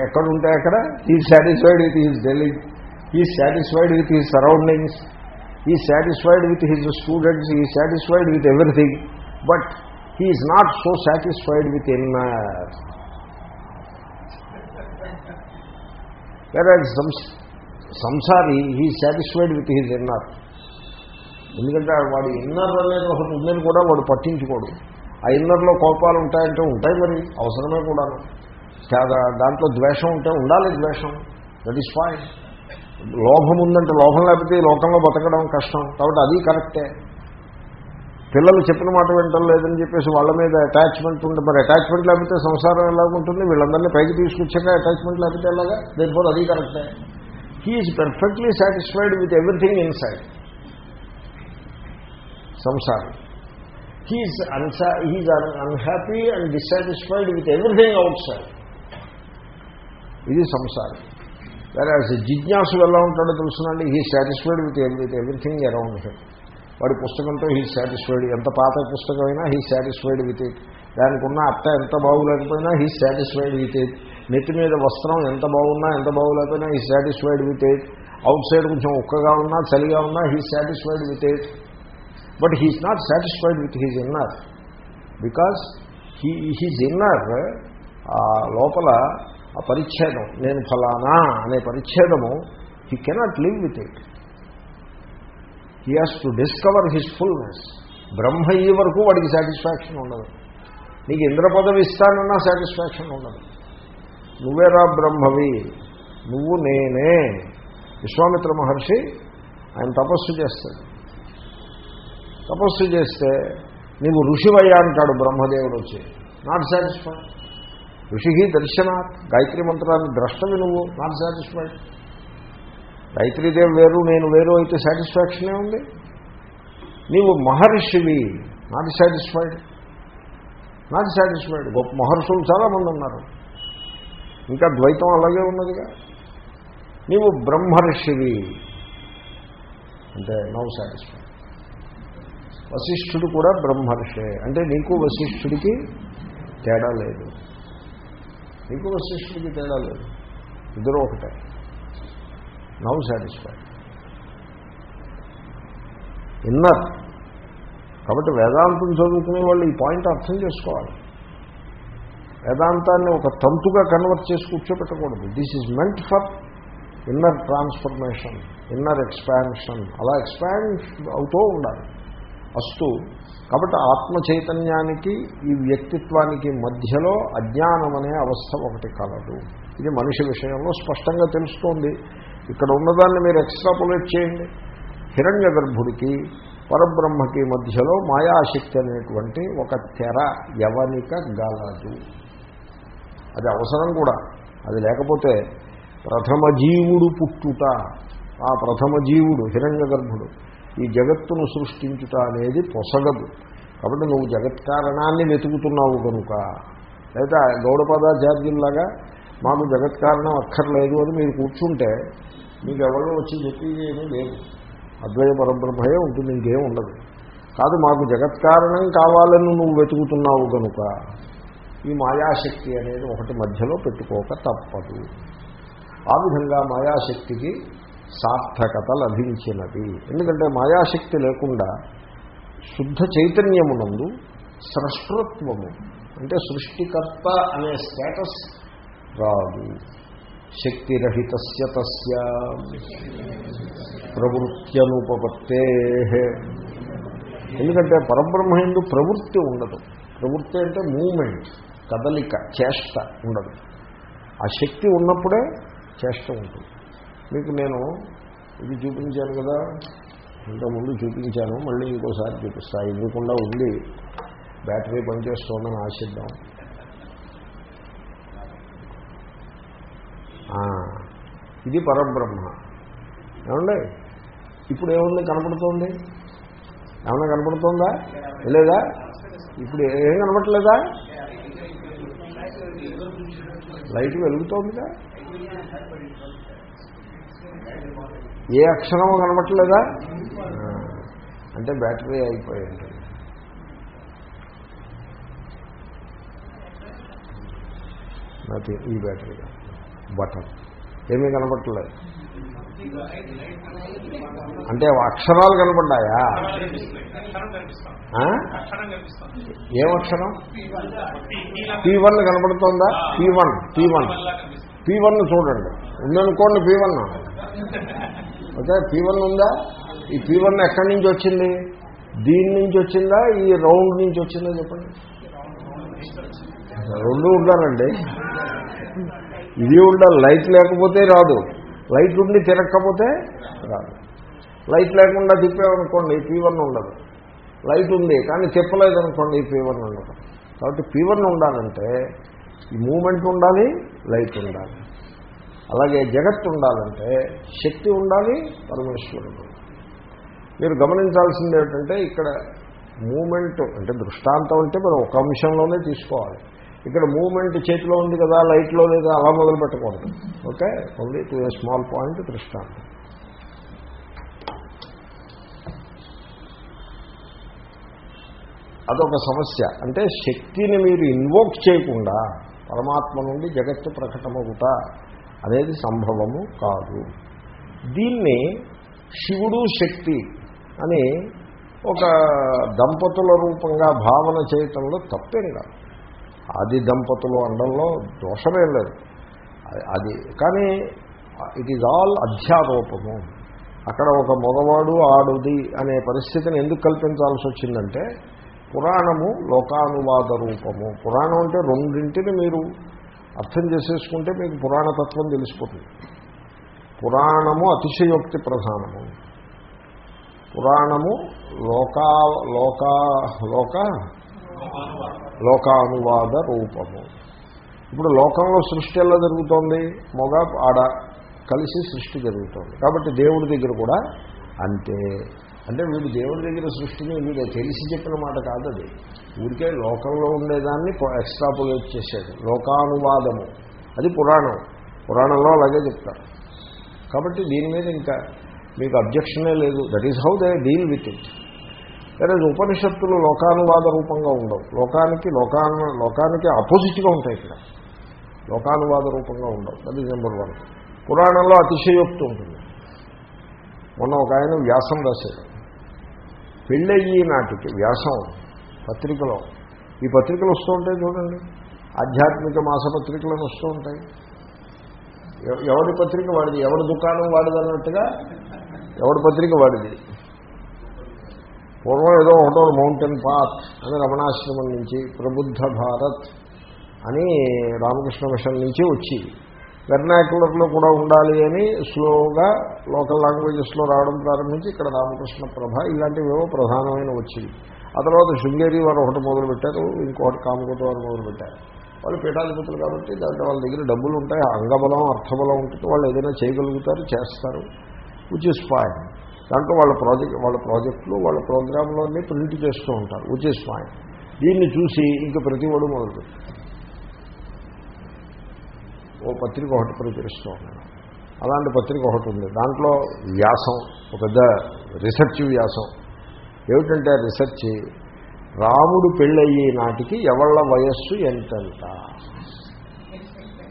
ఎక్కడ ఉంటాయి అక్కడ? He satisfied with his dwelling he satisfied with his surroundings he satisfied with his students he satisfied with everything but he is not so satisfied with inner some సంసారి he satisfied with his inner ఎందుకంటే వాడి inner అనేది ఒకటి ఉందని కూడా వాడు పట్టించుకోడు. ఆ ఇన్నర్లో కోపాలు ఉంటాయంటే ఉంటాయి మరి అవసరమే కూడాను. దాంట్లో ద్వేషం ఉంటే ఉండాలి ద్వేషం. దట్ ఈస్ ఫైన్ లోభం ఉందంటే లోభం లేకపోతే ఈ లోకంలో బతకడం కష్టం. కాబట్టి అది కరెక్టే పిల్లలు చెప్పిన మాట వింటం లేదని చెప్పేసి వాళ్ళ మీద అటాచ్మెంట్ ఉంటే మరి అటాచ్మెంట్ లేకపోతే సంసారం ఎలా ఉంటుంది వీళ్ళందరినీ పైకి తీసుకొచ్చాక అటాచ్మెంట్ లేకపోతే ఎలాగా? దేనిపోతే అది కరెక్టే he is perfectly satisfied with everything inside సంసారం he's అన్సా he is unhappy and dissatisfied with everything outside ఇది సంసారం వేరే జిజ్ఞాసు ఎలా ఉంటాడో తెలుసునండి he satisfied with with everything around him వాడి పుస్తకంతో హీ సాటిస్ఫైడ్ ఎంత పాత పుస్తకమైనా హీ సాటిస్ఫైడ్ విత్ ఇట్ దానికి ఉన్న అత్త ఎంత బాగులేకపోయినా హీ సాటిస్ఫైడ్ విత్ ఇట్ నెత్తి మీద వస్త్రం ఎంత బాగున్నా ఎంత బాగులేకపోయినా ఈ satisfied with it outside కొంచెం ఉక్కగా ఉన్నా చలిగా ఉన్నా he satisfied with it but he is not satisfied with his inner because he his inner లోపల ఆ పరిచ్ఛేదం నేను ఫలానా అనే పరిచ్ఛేదము he cannot live with it he has to discover his fullness బ్రహ్మ ఈ వరకు వాడికి సాటిస్ఫాక్షన్ ఉండదు. నీకు ఇంద్ర పదవి ఇస్తానన్నా సాటిస్ఫాక్షన్ ఉండదు. నువ్వేరా బ్రహ్మవి? నువ్వు నేనే. విశ్వామిత్ర మహర్షి ఆయన తపస్సు చేస్తాడు. తపస్సు చేస్తే నీవు ఋషివయ్యా అంటాడు బ్రహ్మదేవుడు వచ్చి. నాట్ సాటిస్ఫైడ్ ఋషి దర్శనాత్ గాయత్రి మంత్రాన్ని ద్రష్టవి నువ్వు. నాట్ సాటిస్ఫైడ్ గాయత్రీదేవి వేరు నేను వేరు అయితే సాటిస్ఫాక్షనే ఉంది? నీవు మహర్షివి. నాట్ సాటిస్ఫైడ్ నాట్ సాటిస్ఫైడ్ గొప్ప మహర్షులు చాలామంది ఉన్నారు. ఇంకా ద్వైతం అలాగే ఉన్నదిగా. నీవు బ్రహ్మర్షివి. అంటే నవ్ సాటిస్ఫై వశిష్ఠుడు కూడా బ్రహ్మర్షే. అంటే నీకు వశిష్ఠుడికి తేడా లేదు. నీకు వశిష్ఠుడికి తేడా లేదు. ఇద్దరు ఒకటే. నవ్ సాటిస్ఫై ఇన్నర్ కాబట్టి వేదాంతం చదువుకునే వాళ్ళు ఈ పాయింట్ అర్థం చేసుకోవాలి. వేదాంతాన్ని ఒక తంతుగా కన్వర్ట్ చేసి కూర్చోబెట్టకూడదు this is meant for inner transformation inner expansion అలా ఎక్స్పాండ్ అవుతూ ఉండాలి. అస్తు కాబట్టి ఆత్మ చైతన్యానికి ఈ వ్యక్తిత్వానికి మధ్యలో అజ్ఞానం అనే అవస్థ ఒకటి కలదు. ఇది మనిషి విషయంలో స్పష్టంగా తెలుస్తోంది. ఇక్కడ ఉన్నదాన్ని మీరు ఎక్స్ట్రాపులేట్ చేయండి. హిరణ్య గర్భుడికి పరబ్రహ్మకి మధ్యలో మాయాశక్తి అనేటువంటి ఒక తెర యవనిక గలదు. అది అవసరం కూడా. అది లేకపోతే ప్రథమ జీవుడు పుట్టుట ఆ ప్రథమ జీవుడు హిరణ్య గర్భుడు ఈ జగత్తును సృష్టించుట అనేది పొసగదు. కాబట్టి నువ్వు జగత్ కారణాన్ని వెతుకుతున్నావు కనుక. లేదా గౌడపదాచార్యుల్లాగా మాకు జగత్ కారణం అక్కర్లేదు అని మీరు కూర్చుంటే మీకు ఎవరో వచ్చి చెప్పేది ఏమీ లేదు. అద్వయ పరబ్రహ్మయే ఉంటుంది ఇంకేం ఉండదు. కాదు మాకు జగత్ కారణం కావాలని నువ్వు వెతుకుతున్నావు కనుక. ఈ మాయాశక్తి అనేది ఒకటి మధ్యలో పెట్టుకోక తప్పదు. ఆ విధంగా మాయాశక్తికి సార్థకత లభించినది. ఎందుకంటే మాయాశక్తి లేకుండా శుద్ధ చైతన్యమునందు స్రష్టృత్వము అంటే సృష్టికర్త అనే స్టేటస్ రాదు. శక్తిరహిత తస్య. ప్రవృత్యనుపపత్తే ఎందుకంటే పరబ్రహ్మ ఎందు ప్రవృత్తి ఉండదు. ప్రవృత్తి అంటే మూమెంట్. కదలిక చేష్ట ఉండదు. ఆ శక్తి ఉన్నప్పుడే చేష్ట ఉంటుంది. మీకు నేను ఇది చూపించాను కదా ఇంతకుముందు చూపించాను మళ్ళీ ఇంకోసారి చూపిస్తా. ఇవ్వకుండా ఉంది. బ్యాటరీ పనిచేస్తోందని ఆశిద్దాం. ఇది పరబ్రహ్మ. ఏమండి? ఇప్పుడు ఏముంది? కనపడుతోంది? ఏమన్నా కనపడుతోందా? లేదా? ఇప్పుడు ఏం కనపడలేదా లైట్ వెలుగుతోందిగా? ఏ అక్షరమో కనపట్లేదా అంటే బ్యాటరీ అయిపోయి ఉంటుంది నాకు ఈ బ్యాటరీ బటన్. ఏమీ కనబట్టలేదు. అంటే అక్షరాలు కనపడ్డాయా? ఏం అక్షరం? P one కనపడుతోందా? P one P one P one చూడండి. ఉందనుకోండి P one okay P one ఉందా? ఈ పీ వన్ ఎక్కడి నుంచి వచ్చింది? దీని నుంచి వచ్చిందా? ఈ రౌండ్ నుంచి వచ్చిందా చెప్పండి. రెండు ఉండాలండి. ఇది ఉండాలి లైట్ లేకపోతే రాదు. లైట్ ఉండి తిరగకపోతే రాదు. లైట్ లేకుండా తిప్పామనుకోండి ఫీవర్ని ఉండదు. లైట్ ఉంది కానీ తిప్పలేదనుకోండి ఫీవర్ ఉండదు. కాబట్టి ఫీవర్ని ఉండాలంటే ఈ మూమెంట్ ఉండాలి లైట్ ఉండాలి. అలాగే జగత్తు ఉండాలంటే శక్తి ఉండాలి పరమేశ్వరుడు మీరు గమనించాల్సింది ఏమిటంటే ఇక్కడ మూమెంట్ అంటే దృష్టాంతం అంటే మనం ఒక అంశంలోనే తీసుకోవాలి. ఇక్కడ మూమెంట్ చేతిలో ఉంది కదా లైట్లో లేదా అలా మొదలు పెట్టకూడదు. Okay? Only to a small point దృష్టాంతం. అదొక సమస్య. అంటే శక్తిని మీరు ఇన్వోక్ చేయకుండా పరమాత్మ నుండి జగత్తు ప్రకటమవుట అనేది సంభవము కాదు. దీన్ని శివుడు శక్తి అని ఒక దంపతుల రూపంగా భావన చేయటంలో తప్పేం కాదు. ఆది దంపతులు అనడంలో దోషమేం లేదు. అది కానీ ఇట్ ఈజ్ ఆల్ అధ్యారోపము అక్కడ ఒక మగవాడు ఆడుది అనే పరిస్థితిని ఎందుకు కల్పించాల్సి వచ్చిందంటే పురాణము లోకానువాద రూపము. పురాణం అంటే రెండింటిని మీరు అర్థం చేసేసుకుంటే మీకు పురాణతత్వం తెలిసిపోతుంది. పురాణము అతిశయోక్తి ప్రధానము. పురాణము లోకా లోకా లోక? లోకానువాద రూపము ఇప్పుడు లోకంలో సృష్టి ఎలా జరుగుతోంది? మొగ ఆడ కలిసి సృష్టి జరుగుతోంది. కాబట్టి దేవుడి దగ్గర కూడా అంతే. అంటే వీడు దేవుడి దగ్గర సృష్టిని వీడు తెలిసి చెప్పిన మాట కాదు అది. ఊరికే లోకంలో ఉండేదాన్ని ఎక్స్ట్రాపులేట్ చేశాడు లోకానువాదము. అది పురాణం. పురాణంలో అలాగే చెప్తారు. కాబట్టి దీని మీద ఇంకా మీకు అబ్జెక్షనే లేదు. That is how they deal with it కానీ ఉపనిషత్తులు లోకానువాద రూపంగా ఉండవు. లోకానికి లోకాను లోకానికి ఆపోజిట్గా ఉంటాయి ఇక్కడ. లోకానువాద రూపంగా ఉండవు. అది నెంబర్ వన్ పురాణంలో అతిశయోక్తి ఉంటుంది. మొన్న ఒక ఆయన వ్యాసం రాశాడు. పెళ్ళయ్యి నాటికి వ్యాసం పత్రికలో ఈ పత్రికలు వస్తూ ఉంటాయి చూడండి. ఆధ్యాత్మిక మాసపత్రికలను వస్తూ ఉంటాయి. ఎవరి పత్రిక వాడిది? ఎవరి దుకాణం వాడిది అన్నట్టుగా? ఎవడి పత్రిక వాడిది? పూర్వం ఏదో ఒకటో మౌంటైన్ పాత్ అని రమణాశ్రమం నుంచి ప్రబుద్ధ భారత్ అని రామకృష్ణ మిషన్ నుంచి వచ్చి వెర్నాకులర్లో కూడా ఉండాలి అని స్లోగా లోకల్ లాంగ్వేజెస్లో రావడం ప్రారంభించి ఇక్కడ రామకృష్ణ ప్రభ ఇలాంటివేవో ప్రధానమైన వచ్చింది ఆ తర్వాత శృంగేరి వారు ఒకటి మొదలుపెట్టారు ఇంకొకటి కామకోట వారు మొదలుపెట్టారు. వాళ్ళు పీఠాధిపతులు కాబట్టి దాంట్లో వాళ్ళ దగ్గర డబ్బులు ఉంటాయి అంగబలం అర్థబలం ఉంటుంది వాళ్ళు ఏదైనా చేయగలుగుతారు చేస్తారు విచ్ ఇస్ ఫైన్ దాంట్లో వాళ్ళ ప్రాజెక్ట్ వాళ్ళ ప్రాజెక్టులు వాళ్ళ ప్రోగ్రాంలో అన్నీ ప్రింట్ చేస్తూ ఉంటారు విచ్ ఇస్ ఫైన్ దీన్ని చూసి ఇంక ప్రతి వాడు మొదలుపెట్టారు ఓ పత్రిక ఒకటి ప్రచురిస్తూ ఉన్నాను అలాంటి పత్రిక ఒకటి ఉంది. దాంట్లో వ్యాసం ఒక పెద్ద రీసెర్చ్ వ్యాసం. ఏమిటంటే రీసెర్చ్ రాముడు పెళ్ళయ్యే నాటికి ఎవళ్ళ వయస్సు ఎంతెంత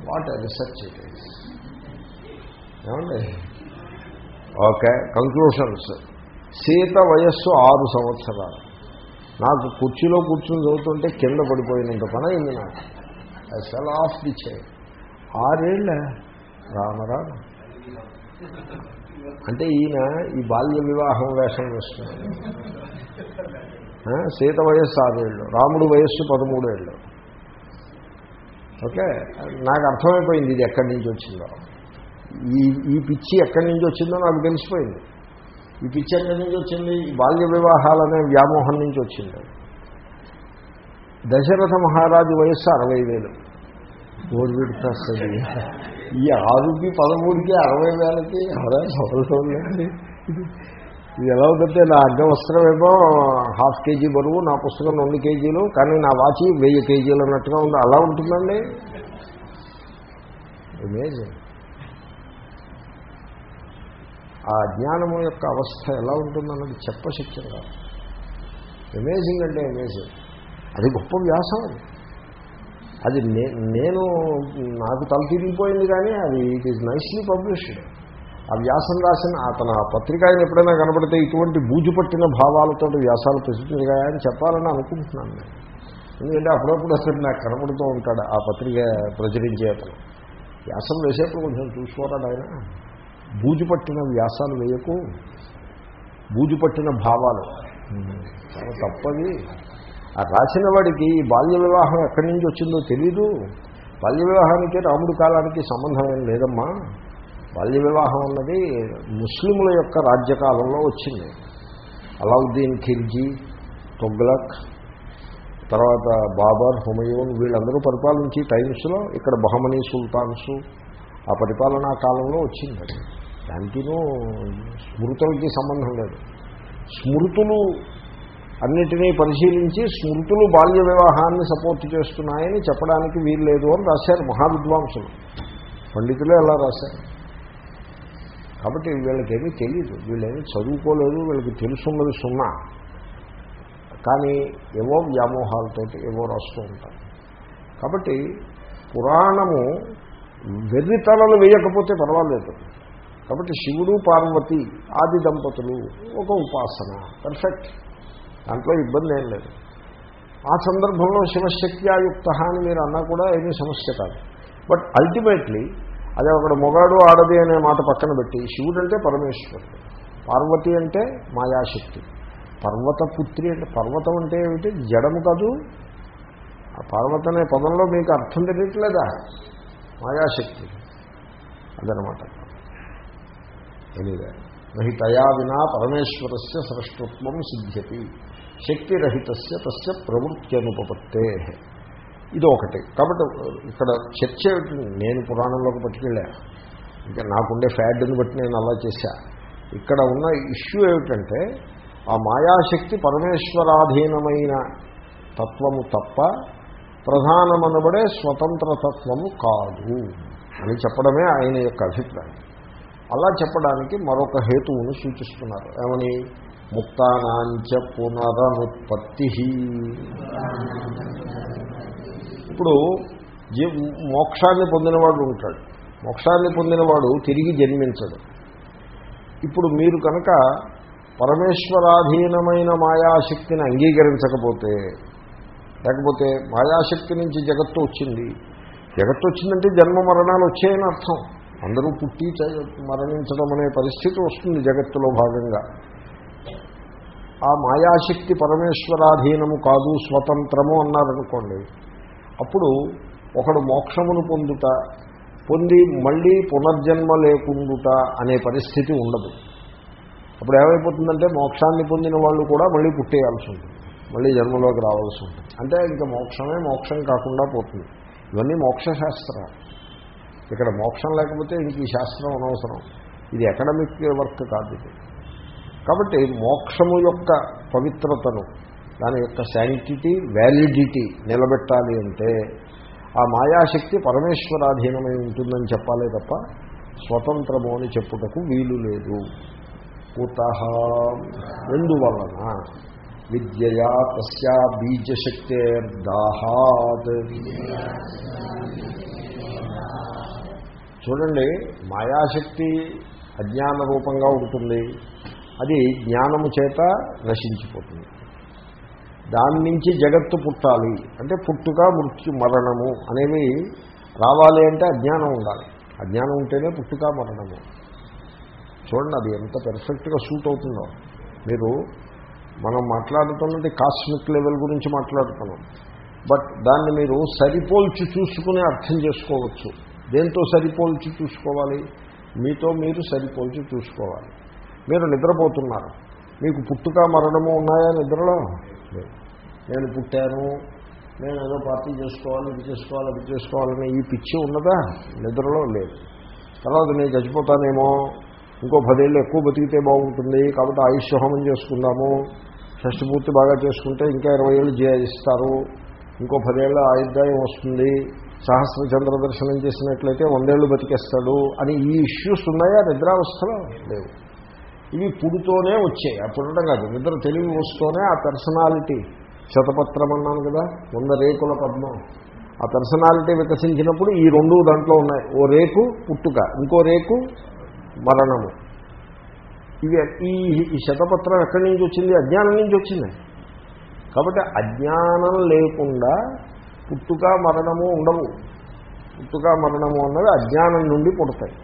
వాట్ రీసెర్చ్ ఏమండి? ఓకే కంక్లూషన్స్ సీత వయస్సు ఆరు సంవత్సరాలు. నాకు కుర్చీలో కూర్చుని చదువుతుంటే కింద పడిపోయినంత పని అయింది నాకు. సెల్ ఆఫ్ ది చే ఆరేళ్ళ? రామరామ అంటే ఈయన ఈ బాల్య వివాహం వేషం వేస్తున్నాడు. సీత వయస్సు ఆరేళ్ళు రాముడు వయస్సు పదమూడేళ్ళు. ఓకే నాకు అర్థమైపోయింది ఇది ఎక్కడి నుంచి వచ్చిందో. ఈ ఈ పిచ్చి ఎక్కడి నుంచి వచ్చిందో నాకు తెలిసిపోయింది. ఈ పిచ్చి ఎక్కడి నుంచి వచ్చింది? ఈ బాల్య వివాహాలనే వ్యామోహం నుంచి వచ్చింది. దశరథ మహారాజు వయస్సు అరవై వేలు. ఓడి పెడుతుంది ఈ ఆరుకి పదమూడుకి అరవై వేలకి అరే సౌలభ్యండి ఇది ఎలా ఉందంటే నా అగ్గవస్త్రం ఏమో హాఫ్ కేజీ బరువు నా పుస్తకం రెండు కేజీలు కానీ నా వాచి వెయ్యి కేజీలు అన్నట్టుగా ఉంది. అలా ఉంటుందండి? ఇమేజింగ్ ఆ జ్ఞానము యొక్క అవస్థ ఎలా ఉంటుందన్నది చెప్పశక్యం కాదు అమేజింగ్ అంటే అమేజింగ్ అది గొప్ప వ్యాసం. అది నేను నాకు తల తిరిగిపోయింది కానీ అది ఇట్ ఈజ్ నైస్లీ పబ్లిష్డ్ ఆ వ్యాసం రాసిన అతను ఆ పత్రిక ఆయన ఎప్పుడైనా కనబడితే ఇటువంటి బూజు పట్టిన భావాలతో వ్యాసాలు ప్రచురించగా అని చెప్పాలని అనుకుంటున్నాను నేను. ఎందుకంటే అప్పుడప్పుడు అసలు నాకు కనబడుతూ ఉంటాడు ఆ పత్రిక ప్రచురించే అతను. వ్యాసం వేసేప్పుడు కొంచెం చూసుకోరాడు ఆయన బూజు పట్టిన వ్యాసాలు వేయకు బూజు పట్టిన భావాలు. చాలా తప్పది. ఆ రాసిన వాడికి ఈ బాల్య వివాహం ఎక్కడి నుంచి వచ్చిందో తెలీదు. బాల్య వివాహానికి రాముడి కాలానికి సంబంధం ఏం లేదమ్మా. బాల్య వివాహం అన్నది ముస్లిముల యొక్క రాజ్యకాలంలో వచ్చింది. అలావుద్దీన్ ఖిల్జీ తొగ్లక్ తర్వాత బాబర్ హుమయూన్ వీళ్ళందరూ పరిపాలించి టైమ్స్లో ఇక్కడ బహమనీ సుల్తాన్సు ఆ పరిపాలనా కాలంలో వచ్చింది. దానికినూ స్మృతులకి సంబంధం లేదు. స్మృతులు అన్నిటినీ పరిశీలించి స్మృతులు బాల్య వివాహాన్ని సపోర్ట్ చేస్తున్నాయని చెప్పడానికి వీలు లేదు అని రాశారు మహావిద్వాంసులు. పండితులే అలా రాశారు. కాబట్టి వీళ్ళకేమీ తెలియదు వీళ్ళేమీ చదువుకోలేదు వీళ్ళకి తెలుసున్నది సున్నా. కానీ ఏవో వ్యామోహాలతో ఏవో రాస్తూ ఉంటారు. కాబట్టి పురాణము వెర్రితలలు వేయకపోతే పర్వాలేదు. కాబట్టి శివుడు పార్వతి ఆది దంపతులు ఒక ఉపాసన. పర్ఫెక్ట్ దాంట్లో ఇబ్బంది ఏం లేదు. ఆ సందర్భంలో శివశక్త్యాయుక్త అని మీరు అన్నా కూడా ఏమీ సమస్య కాదు. బట్ అల్టిమేట్లీ అది ఒకడు మొగాడు ఆడది అనే మాట పక్కన పెట్టి శివుడు అంటే పరమేశ్వరుడు. పార్వతి అంటే మాయాశక్తి. పర్వత పుత్రి అంటే పర్వతం అంటే ఏమిటి? జడము కాదు. ఆ పర్వత అనే పదంలో మీకు అర్థం తెలియట్లేదా? మాయాశక్తి. అదనమాట. ఎనివే రహితయా వినా పరమేశ్వరస్య సృష్టత్వం సిద్ధ్యతి. శక్తిరహితస్య తస్య ప్రవృత్త్యనుపపత్తే. ఇది ఒకటి కాబట్టి uh, ఇక్కడ చర్చ నేను పురాణంలోకి పట్టుకెళ్ళా. ఇంకా నాకుండే ఫ్యాడ్ని బట్టి నేను అలా చేశా. ఇక్కడ ఉన్న ఇష్యూ ఏమిటంటే ఆ మాయాశక్తి పరమేశ్వరాధీనమైన తత్వము తప్ప ప్రధానమనబడే స్వతంత్ర తత్వము కాదు అని చెప్పడమే ఆయన యొక్క అభిప్రాయం. అలా చెప్పడానికి మరొక హేతువును సూచిస్తున్నారు. ఏమని? ముక్తానాంచ పునరనుత్పత్తి. ఇప్పుడు జీ మోక్షాన్ని పొందినవాడు ఉంటాడు. మోక్షాన్ని పొందినవాడు తిరిగి జన్మించడు. ఇప్పుడు మీరు కనుక పరమేశ్వరాధీనమైన మాయాశక్తిని అంగీకరించకపోతే లేకపోతే మాయాశక్తి నుంచి జగత్తు వచ్చింది. జగత్తు వచ్చిందంటే జన్మ మరణాలు వచ్చాయని అర్థం. అందరూ పుట్టి మరణించడం అనే పరిస్థితి వస్తుంది జగత్తులో భాగంగా. ఆ మాయాశక్తి పరమేశ్వరాధీనము కాదు స్వతంత్రము అన్నారనుకోండి. అప్పుడు ఒకడు మోక్షమును పొందుట పొంది మళ్ళీ పునర్జన్మ లేకుండుట అనే పరిస్థితి ఉండదు. అప్పుడు ఏమైపోతుందంటే మోక్షాన్ని పొందిన వాళ్ళు కూడా మళ్ళీ పుట్టేయాల్సి ఉంటుంది. మళ్ళీ జన్మలోకి రావాల్సి ఉంటుంది. అంటే ఇంకా మోక్షమే మోక్షం కాకుండా పోతుంది. ఇవన్నీ మోక్షశాస్త్రాలు. ఇక్కడ మోక్షం లేకపోతే ఇంక ఈ శాస్త్రం అనవసరం. ఇది అకాడమిక్ వర్క్ కాదు ఇది. కాబట్టి మోక్షము యొక్క పవిత్రతను దాని యొక్క శాంటిటీ వ్యాలిడిటీ నిలబెట్టాలి అంటే ఆ మాయాశక్తి పరమేశ్వరాధీనమై ఉంటుందని చెప్పాలే తప్ప స్వతంత్రము అని చెప్పుటకు వీలు లేదు. కుత. ఎందువలన? విద్యయా తస్యా బీజశక్తేర్దాహాత్. చూడండి మాయాశక్తి అజ్ఞాన రూపంగా ఉంటుంది. అది జ్ఞానము చేత నశించిపోతుంది. దాని నుంచి జగత్తు పుట్టాలి. అంటే పుట్టుక మృత్యు మరణము అనేవి రావాలి అంటే అజ్ఞానం ఉండాలి. అజ్ఞానం ఉంటేనే పుట్టుక మరణము. చూడండి అది ఎంత పెర్ఫెక్ట్గా సూట్ అవుతుందో. మీరు మనం మాట్లాడుతున్నది కాస్మిక్ లెవెల్ గురించి మాట్లాడుతున్నాం. బట్ దాన్ని మీరు సరిపోల్చి చూసుకుని అర్థం చేసుకోవచ్చు. దేంతో సరిపోల్చి చూసుకోవాలి? మీతో మీరు సరిపోల్చి చూసుకోవాలి. మీరు నిద్రపోతున్నారు. మీకు పుట్టుక మరణము ఉన్నాయా నిద్రలో? నేను పుట్టాను. నేను ఏదో పార్టీ చేసుకోవాలి ఇది చేసుకోవాలి అది చేసుకోవాలని ఈ పిచ్చి ఉన్నదా? నిద్రలో లేదు. తర్వాత నేను చచ్చిపోతానేమో. ఇంకో పదేళ్ళు ఎక్కువ బతికితే బాగుంటుంది. కాబట్టి ఆయుష్ హోమం చేసుకుందాము. షష్టిపూర్తి బాగా చేసుకుంటే ఇంకా ఇరవై ఏళ్ళు జీవిస్తారు ఇంకో పదేళ్ళ ఆయుర్దాయం వస్తుంది. సహస్ర చంద్ర దర్శనం చేసినట్లయితే వందేళ్ళు బతికేస్తాడు అని ఈ ఇష్యూస్ ఉన్నాయా? నిద్రావస్థలో లేవు. ఇవి పుడుతోనే వచ్చాయి. ఆ పుట్టడం కాదు. నిద్ర తెలివి వస్తూనే ఆ పర్సనాలిటీ. శతపత్రం అన్నాను కదా? వంద రేకుల పద్మం. ఆ పర్సనాలిటీ వికసించినప్పుడు ఈ రెండు దాంట్లో ఉన్నాయి. ఓ రేకు పుట్టుక. ఇంకో రేకు మరణము. ఇవి ఈ ఈ శతపత్రం ఎక్కడి నుంచి వచ్చింది? అజ్ఞానం నుంచి వచ్చింది. కాబట్టి అజ్ఞానం లేకుండా పుట్టుక మరణము ఉండవు. పుట్టుక మరణము అన్నది అజ్ఞానం నుండి పుడతాయి.